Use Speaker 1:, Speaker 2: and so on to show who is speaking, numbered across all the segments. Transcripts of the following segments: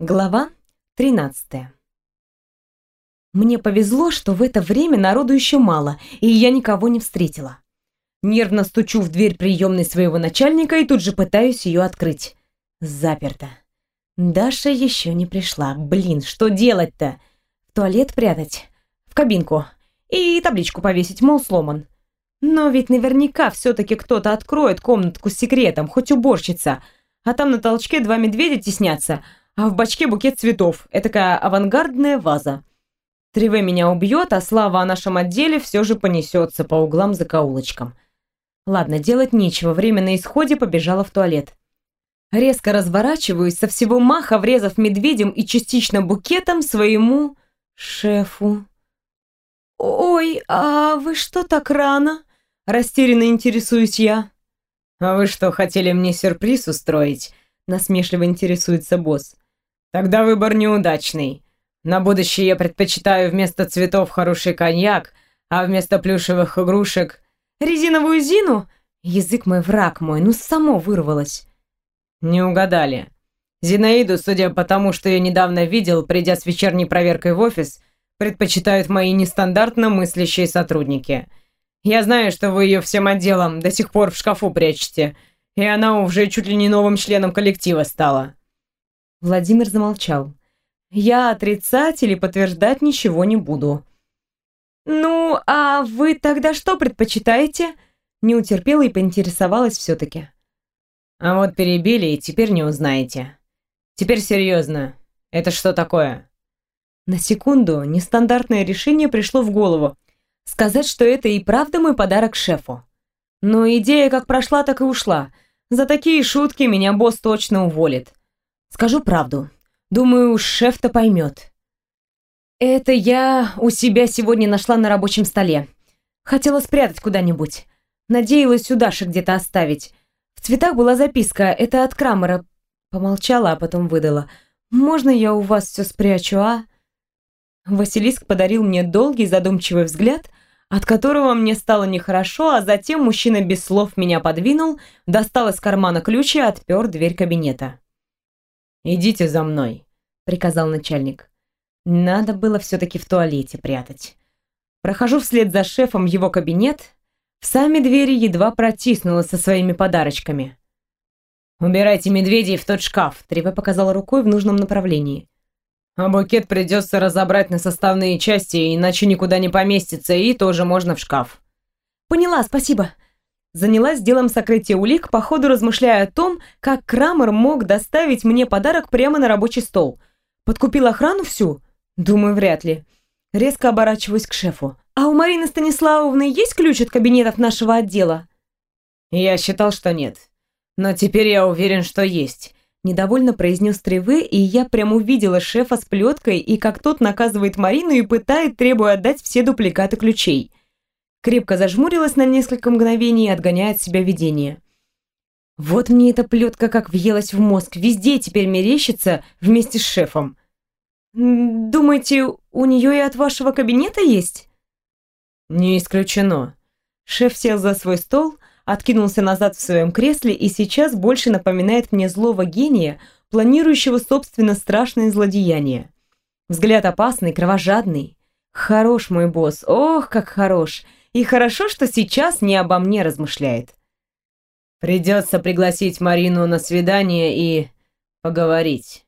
Speaker 1: Глава 13 Мне повезло, что в это время народу еще мало, и я никого не встретила. Нервно стучу в дверь приемной своего начальника и тут же пытаюсь ее открыть. Заперто. Даша еще не пришла. Блин, что делать-то? В туалет прятать? В кабинку? И табличку повесить, мол, сломан. Но ведь наверняка все-таки кто-то откроет комнатку с секретом, хоть уборщица. А там на толчке два медведя теснятся — а в бачке букет цветов. Этакая авангардная ваза. Триве меня убьет, а слава о нашем отделе все же понесется по углам закоулочкам. Ладно, делать нечего, время на исходе побежала в туалет. Резко разворачиваюсь, со всего маха врезав медведем и частично букетом своему шефу. «Ой, а вы что так рано?» Растерянно интересуюсь я.
Speaker 2: «А вы что, хотели мне сюрприз устроить?» Насмешливо интересуется босс. Тогда выбор неудачный. На будущее я предпочитаю вместо цветов хороший коньяк, а вместо плюшевых игрушек...
Speaker 1: Резиновую Зину? Язык мой враг мой, ну само вырвалось.
Speaker 2: Не угадали. Зинаиду, судя по тому, что я недавно видел, придя с вечерней проверкой в офис, предпочитают мои нестандартно мыслящие сотрудники. Я знаю, что вы ее всем отделом до сих пор в шкафу прячете, и она уже чуть ли не новым членом коллектива стала.
Speaker 1: Владимир замолчал. «Я отрицать или подтверждать ничего не буду». «Ну, а вы тогда что предпочитаете?» Не утерпела и поинтересовалась все-таки.
Speaker 2: «А вот перебили, и теперь не узнаете. Теперь серьезно. Это что такое?»
Speaker 1: На секунду нестандартное решение пришло в голову. Сказать, что это и правда мой подарок шефу. Но идея как прошла, так и ушла. За такие шутки меня босс точно уволит. Скажу правду. Думаю, шеф-то поймет. Это я у себя сегодня нашла на рабочем столе. Хотела спрятать куда-нибудь. Надеялась у Даши где-то оставить. В цветах была записка. Это от Крамера. Помолчала, а потом выдала. «Можно я у вас все спрячу, а?» Василиск подарил мне долгий задумчивый взгляд, от которого мне стало нехорошо, а затем мужчина без слов меня подвинул, достал из кармана ключ и отпер дверь кабинета.
Speaker 2: «Идите за мной», — приказал начальник.
Speaker 1: Надо было все-таки в туалете прятать. Прохожу вслед за шефом его кабинет, в сами двери едва протиснулась со своими подарочками.
Speaker 2: «Убирайте медведей в тот шкаф», — Треве показал рукой в нужном направлении. «А букет придется разобрать на составные части, иначе никуда не поместится, и тоже можно в шкаф».
Speaker 1: «Поняла, спасибо», занялась делом сокрытия улик, по ходу размышляя о том, как Крамер мог доставить мне подарок прямо на рабочий стол. Подкупил охрану всю? Думаю, вряд ли. Резко оборачиваюсь к шефу. «А у Марины Станиславовны есть ключ от кабинетов нашего отдела?»
Speaker 2: «Я считал, что нет. Но теперь я уверен, что есть», —
Speaker 1: недовольно произнес Тревы, и я прям увидела шефа с плеткой и как тот наказывает Марину и пытает, требуя отдать все дупликаты ключей крепко зажмурилась на несколько мгновений, отгоняя от себя видение. Вот мне эта плетка как въелась в мозг, везде теперь мерещится вместе с шефом. Думаете, у нее и от вашего кабинета есть?
Speaker 2: Не исключено.
Speaker 1: Шеф сел за свой стол, откинулся назад в своем кресле и сейчас больше напоминает мне злого гения, планирующего собственно страшное злодеяние. Взгляд опасный, кровожадный. Хорош мой босс, ох, как хорош. И хорошо, что сейчас не обо мне размышляет.
Speaker 2: Придется пригласить Марину на свидание и поговорить.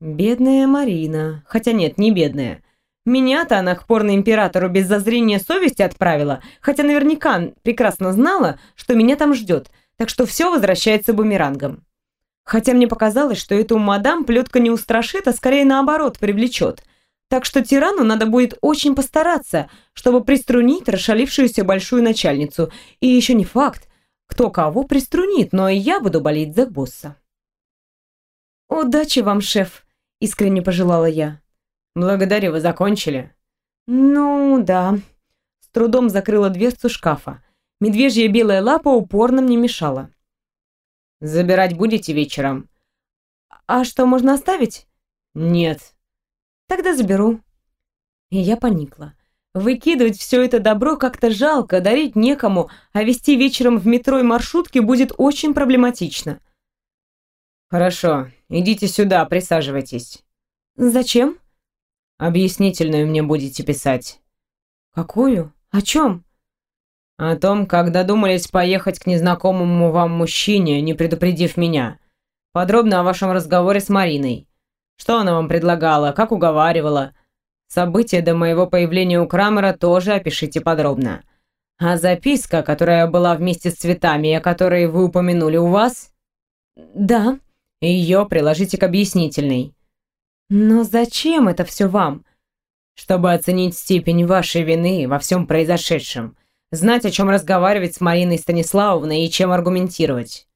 Speaker 1: Бедная Марина. Хотя нет, не бедная. Меня-то она к порно-императору без зазрения совести отправила, хотя наверняка прекрасно знала, что меня там ждет, так что все возвращается бумерангом. Хотя мне показалось, что эту мадам плетка не устрашит, а скорее наоборот привлечет. Так что тирану надо будет очень постараться, чтобы приструнить расшалившуюся большую начальницу. И еще не факт, кто кого приструнит, но и я буду болеть за босса. «Удачи вам, шеф», — искренне пожелала я.
Speaker 2: «Благодарю, вы закончили?»
Speaker 1: «Ну, да». С трудом закрыла дверцу шкафа. Медвежья белая лапа упорно мне мешала.
Speaker 2: «Забирать будете вечером?»
Speaker 1: «А что, можно оставить?»
Speaker 2: «Нет,
Speaker 1: Тогда заберу». И я поникла. Выкидывать все это добро как-то жалко, дарить некому, а вести вечером в метро и маршрутке будет очень проблематично.
Speaker 2: Хорошо, идите сюда, присаживайтесь.
Speaker 1: Зачем?
Speaker 2: Объяснительную мне будете писать.
Speaker 1: Какую? О чем?
Speaker 2: О том, как додумались поехать к незнакомому вам мужчине, не предупредив меня. Подробно о вашем разговоре с Мариной. Что она вам предлагала, как уговаривала. События до моего появления у Крамера тоже опишите подробно. А записка, которая была вместе с цветами, о которой вы упомянули у вас?
Speaker 1: Да.
Speaker 2: Ее приложите к объяснительной.
Speaker 1: Но зачем это все вам?
Speaker 2: Чтобы оценить степень вашей вины во всем произошедшем. Знать, о чем разговаривать с Мариной Станиславовной и чем аргументировать.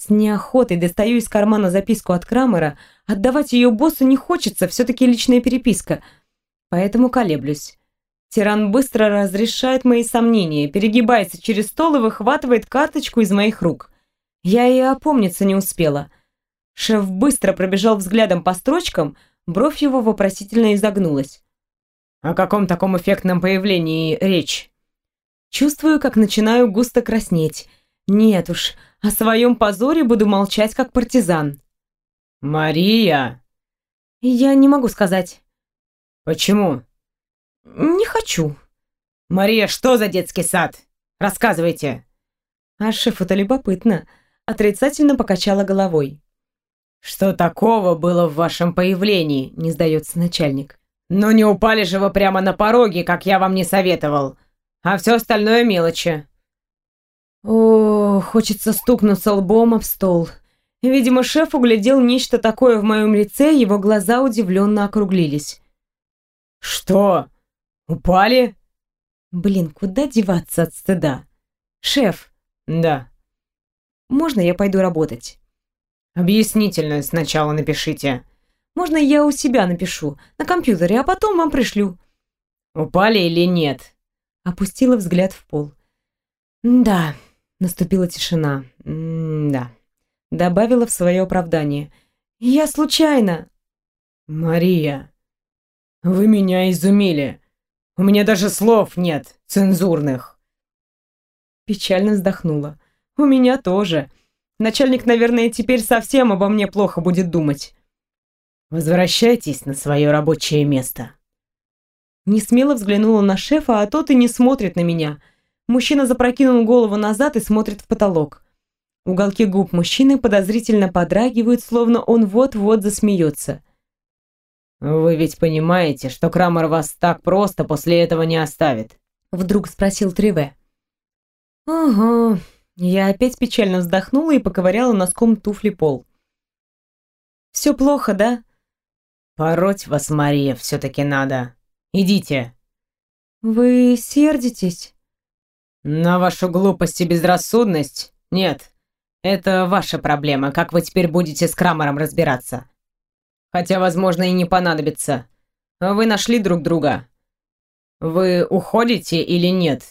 Speaker 1: С неохотой достаю из кармана записку от Крамера. Отдавать ее боссу не хочется, все-таки личная переписка. Поэтому колеблюсь. Тиран быстро разрешает мои сомнения, перегибается через стол и выхватывает карточку из моих рук. Я и опомниться не успела. Шеф быстро пробежал взглядом по строчкам, бровь его вопросительно изогнулась.
Speaker 2: «О каком таком эффектном появлении речь?»
Speaker 1: Чувствую, как начинаю густо краснеть. Нет уж, о своем позоре буду молчать, как партизан.
Speaker 2: «Мария!»
Speaker 1: «Я не могу сказать».
Speaker 2: «Почему?»
Speaker 1: «Не хочу».
Speaker 2: «Мария, что за детский сад? Рассказывайте».
Speaker 1: А шефу-то любопытно. Отрицательно покачала головой.
Speaker 2: «Что такого было в вашем появлении?» — не сдается начальник. «Ну не упали же вы прямо на пороге, как я вам не советовал. А все остальное мелочи».
Speaker 1: О, хочется стукнуться лбом об стол. Видимо, шеф углядел нечто такое в моем лице, его глаза удивленно округлились.
Speaker 2: «Что? Упали?»
Speaker 1: Блин, куда деваться от стыда? «Шеф!»
Speaker 2: «Да».
Speaker 1: «Можно я пойду работать?»
Speaker 2: «Объяснительную сначала напишите».
Speaker 1: «Можно я у себя напишу, на компьютере, а потом вам пришлю?»
Speaker 2: «Упали или нет?»
Speaker 1: Опустила взгляд в пол. «Да». Наступила тишина. «Да». Добавила в свое оправдание. «Я случайно».
Speaker 2: «Мария, вы меня изумили. У меня даже слов нет, цензурных».
Speaker 1: Печально вздохнула. «У меня тоже. Начальник, наверное, теперь совсем обо мне плохо будет думать».
Speaker 2: «Возвращайтесь на свое рабочее место».
Speaker 1: Не смело взглянула на шефа, а тот и не смотрит на меня. Мужчина запрокинул голову назад и смотрит в потолок. Уголки губ мужчины подозрительно подрагивают, словно он вот-вот засмеется.
Speaker 2: «Вы ведь понимаете, что Крамер вас так просто после этого не оставит?»
Speaker 1: Вдруг спросил Триве. «Ого». Я опять печально вздохнула и поковыряла носком туфли пол. «Все плохо, да?»
Speaker 2: «Пороть вас, Мария, все-таки надо. Идите».
Speaker 1: «Вы сердитесь?»
Speaker 2: «На вашу глупость и безрассудность? Нет. Это ваша проблема, как вы теперь будете с Крамером разбираться. Хотя, возможно, и не понадобится. Вы нашли друг друга. Вы уходите или нет?»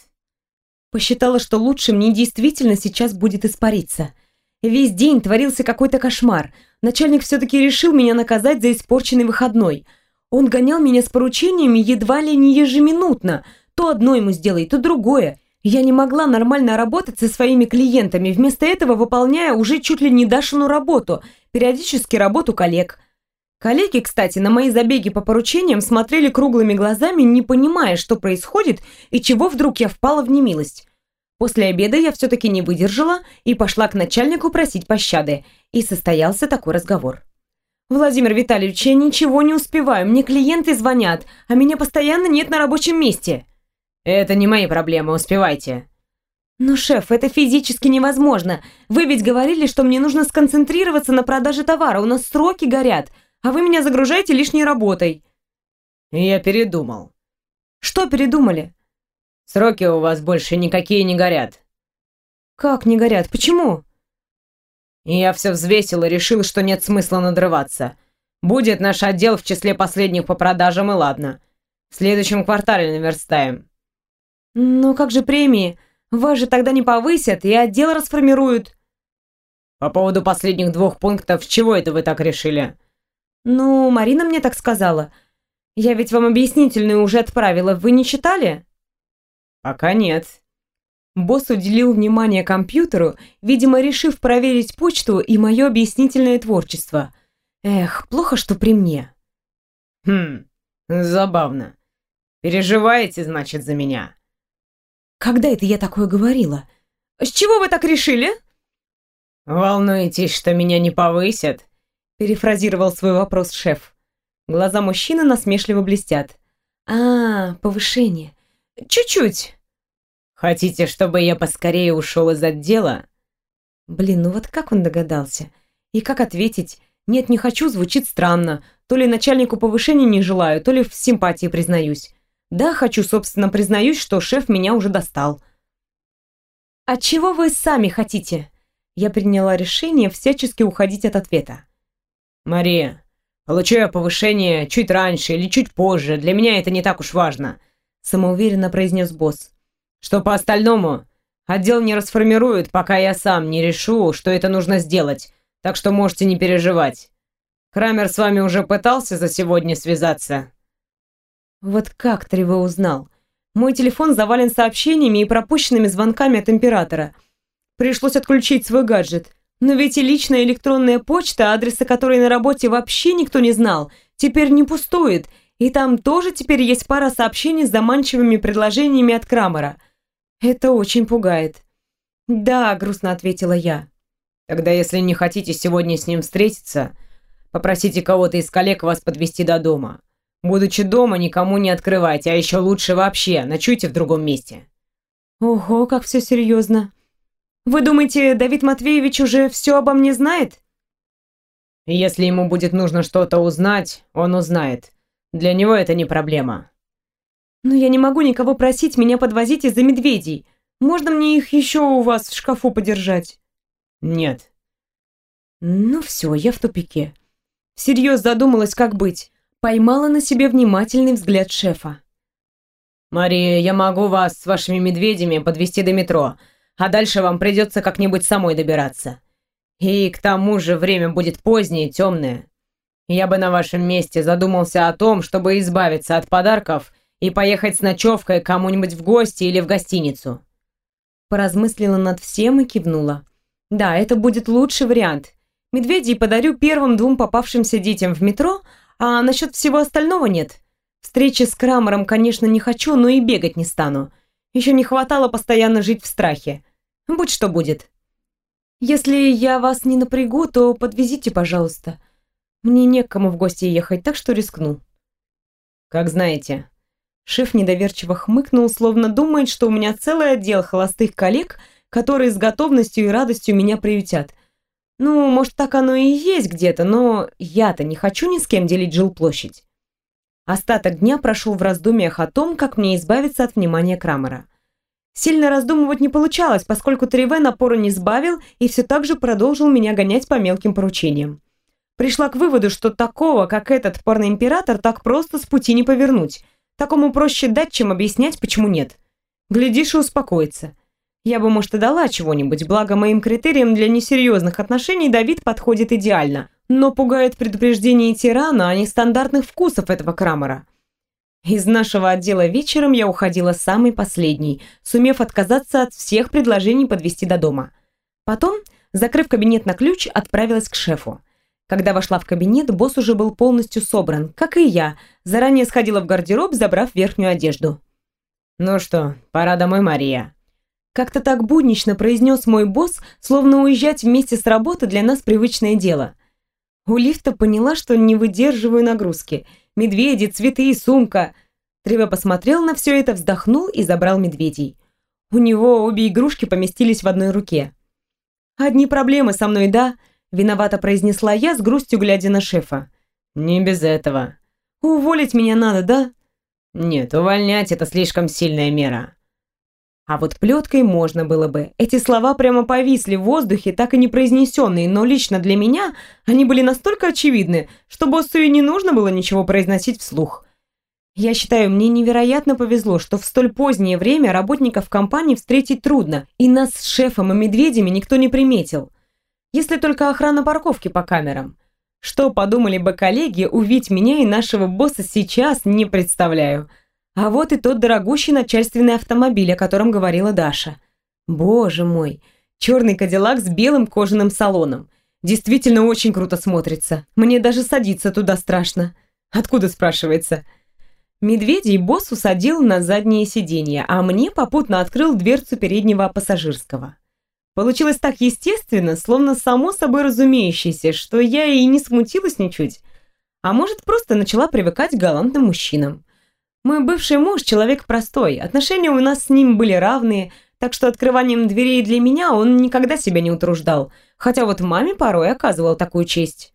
Speaker 1: Посчитала, что лучше мне действительно сейчас будет испариться. Весь день творился какой-то кошмар. Начальник все-таки решил меня наказать за испорченный выходной. Он гонял меня с поручениями едва ли не ежеминутно. То одно ему сделай, то другое. Я не могла нормально работать со своими клиентами, вместо этого выполняя уже чуть ли не Дашину работу, периодически работу коллег. Коллеги, кстати, на мои забеги по поручениям смотрели круглыми глазами, не понимая, что происходит и чего вдруг я впала в немилость. После обеда я все-таки не выдержала и пошла к начальнику просить пощады. И состоялся такой разговор. «Владимир Витальевич, я ничего не успеваю, мне клиенты звонят, а меня постоянно нет на рабочем месте».
Speaker 2: «Это не мои проблемы, успевайте».
Speaker 1: «Но, шеф, это физически невозможно. Вы ведь говорили, что мне нужно сконцентрироваться на продаже товара, у нас сроки горят, а вы меня загружаете лишней работой».
Speaker 2: «Я передумал».
Speaker 1: «Что передумали?»
Speaker 2: «Сроки у вас больше никакие не горят».
Speaker 1: «Как не горят? Почему?»
Speaker 2: я все взвесил и решил, что нет смысла надрываться. Будет наш отдел в числе последних по продажам, и ладно. В следующем квартале наверстаем.
Speaker 1: «Но как же премии? Вас же тогда не повысят и отдел расформируют».
Speaker 2: «По поводу последних двух пунктов, чего это вы так решили?»
Speaker 1: «Ну, Марина мне так сказала. Я ведь вам объяснительную уже отправила, вы не читали?»
Speaker 2: «Пока нет».
Speaker 1: Босс уделил внимание компьютеру, видимо, решив проверить почту и мое объяснительное творчество. Эх, плохо, что при мне.
Speaker 2: Хм, забавно. Переживаете, значит, за меня?
Speaker 1: Когда это я такое говорила? С чего вы так решили?
Speaker 2: Волнуетесь, что меня не повысят?
Speaker 1: Перефразировал свой вопрос шеф. Глаза мужчины насмешливо блестят. А, повышение. Чуть-чуть.
Speaker 2: Хотите, чтобы я поскорее ушел из отдела?
Speaker 1: Блин, ну вот как он догадался? И как ответить? Нет, не хочу, звучит странно. То ли начальнику повышения не желаю, то ли в симпатии признаюсь. Да, хочу, собственно, признаюсь, что шеф меня уже достал. А чего вы сами хотите? Я приняла решение всячески уходить от ответа.
Speaker 2: Мария, получу я повышение чуть раньше или чуть позже, для меня это не так уж важно, самоуверенно произнес босс. Что по остальному? Отдел не расформируют, пока я сам не решу, что это нужно сделать, так что можете не переживать. Крамер с вами уже пытался за сегодня связаться?»
Speaker 1: «Вот как Трево узнал? Мой телефон завален сообщениями и пропущенными звонками от Императора. Пришлось отключить свой гаджет. Но ведь и личная электронная почта, адреса которой на работе вообще никто не знал, теперь не пустует, и там тоже теперь есть пара сообщений с заманчивыми предложениями от Крамера. Это очень пугает. Да, грустно ответила я.
Speaker 2: Тогда, если не хотите сегодня с ним встретиться, попросите кого-то из коллег вас подвести до дома. Будучи дома, никому не открывайте, а еще лучше вообще, ночуйте в другом месте.
Speaker 1: Ого, как все серьезно. Вы думаете, Давид Матвеевич уже все обо мне знает?
Speaker 2: Если ему будет нужно что-то узнать, он узнает. Для него это не проблема.
Speaker 1: Но я не могу никого просить меня подвозить из-за медведей. Можно мне их еще у вас в шкафу подержать?
Speaker 2: Нет.
Speaker 1: Ну все, я в тупике. Всерьез задумалась, как быть. Поймала на себе внимательный взгляд шефа.
Speaker 2: «Мария, я могу вас с вашими медведями подвести до метро, а дальше вам придется как-нибудь самой добираться. И к тому же время будет позднее, темное. Я бы на вашем месте задумался о том, чтобы избавиться от подарков и поехать с ночевкой кому-нибудь в гости или в гостиницу».
Speaker 1: Поразмыслила над всем и кивнула. «Да, это будет лучший вариант. Медведей подарю первым двум попавшимся детям в метро, а насчет всего остального нет. Встречи с Крамером, конечно, не хочу, но и бегать не стану. Еще не хватало постоянно жить в страхе. Будь что будет. Если я вас не напрягу, то подвезите, пожалуйста. Мне некому в гости ехать, так что рискну».
Speaker 2: «Как знаете»,
Speaker 1: Шеф недоверчиво хмыкнул, словно думает, что у меня целый отдел холостых коллег, которые с готовностью и радостью меня приютят. Ну, может, так оно и есть где-то, но я-то не хочу ни с кем делить жилплощадь. Остаток дня прошел в раздумьях о том, как мне избавиться от внимания Крамера. Сильно раздумывать не получалось, поскольку Треве напора не сбавил и все так же продолжил меня гонять по мелким поручениям. Пришла к выводу, что такого, как этот парный император, так просто с пути не повернуть – Такому проще дать, чем объяснять, почему нет. Глядишь и успокоится. Я бы, может, и дала чего-нибудь, благо моим критериям для несерьезных отношений Давид подходит идеально. Но пугает предупреждение тирана, а не стандартных вкусов этого Крамера. Из нашего отдела вечером я уходила самый последний, сумев отказаться от всех предложений подвести до дома. Потом, закрыв кабинет на ключ, отправилась к шефу. Когда вошла в кабинет, босс уже был полностью собран, как и я. Заранее сходила в гардероб, забрав верхнюю одежду.
Speaker 2: «Ну что, пора домой, Мария».
Speaker 1: Как-то так буднично произнес мой босс, словно уезжать вместе с работы для нас привычное дело. У лифта поняла, что не выдерживаю нагрузки. Медведи, цветы и сумка. Трево посмотрел на все это, вздохнул и забрал медведей. У него обе игрушки поместились в одной руке. «Одни проблемы со мной, да?» Виновато произнесла я с грустью, глядя на шефа.
Speaker 2: «Не без этого».
Speaker 1: «Уволить меня надо, да?»
Speaker 2: «Нет, увольнять – это слишком сильная мера».
Speaker 1: А вот плеткой можно было бы. Эти слова прямо повисли в воздухе, так и не произнесенные, но лично для меня они были настолько очевидны, что боссу и не нужно было ничего произносить вслух. Я считаю, мне невероятно повезло, что в столь позднее время работников компании встретить трудно, и нас с шефом и медведями никто не приметил. Если только охрана парковки по камерам. Что подумали бы коллеги, увидеть меня и нашего босса сейчас, не представляю. А вот и тот дорогущий начальственный автомобиль, о котором говорила Даша. Боже мой, черный кадиллак с белым кожаным салоном. Действительно очень круто смотрится. Мне даже садиться туда страшно. Откуда, спрашивается? Медведей босс усадил на заднее сиденье, а мне попутно открыл дверцу переднего пассажирского. Получилось так естественно, словно само собой разумеющееся, что я и не смутилась ничуть. А может, просто начала привыкать к галантным мужчинам. Мой бывший муж человек простой, отношения у нас с ним были равные, так что открыванием дверей для меня он никогда себя не утруждал, хотя вот маме порой оказывал такую честь.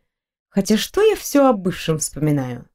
Speaker 1: Хотя что я все о бывшем вспоминаю?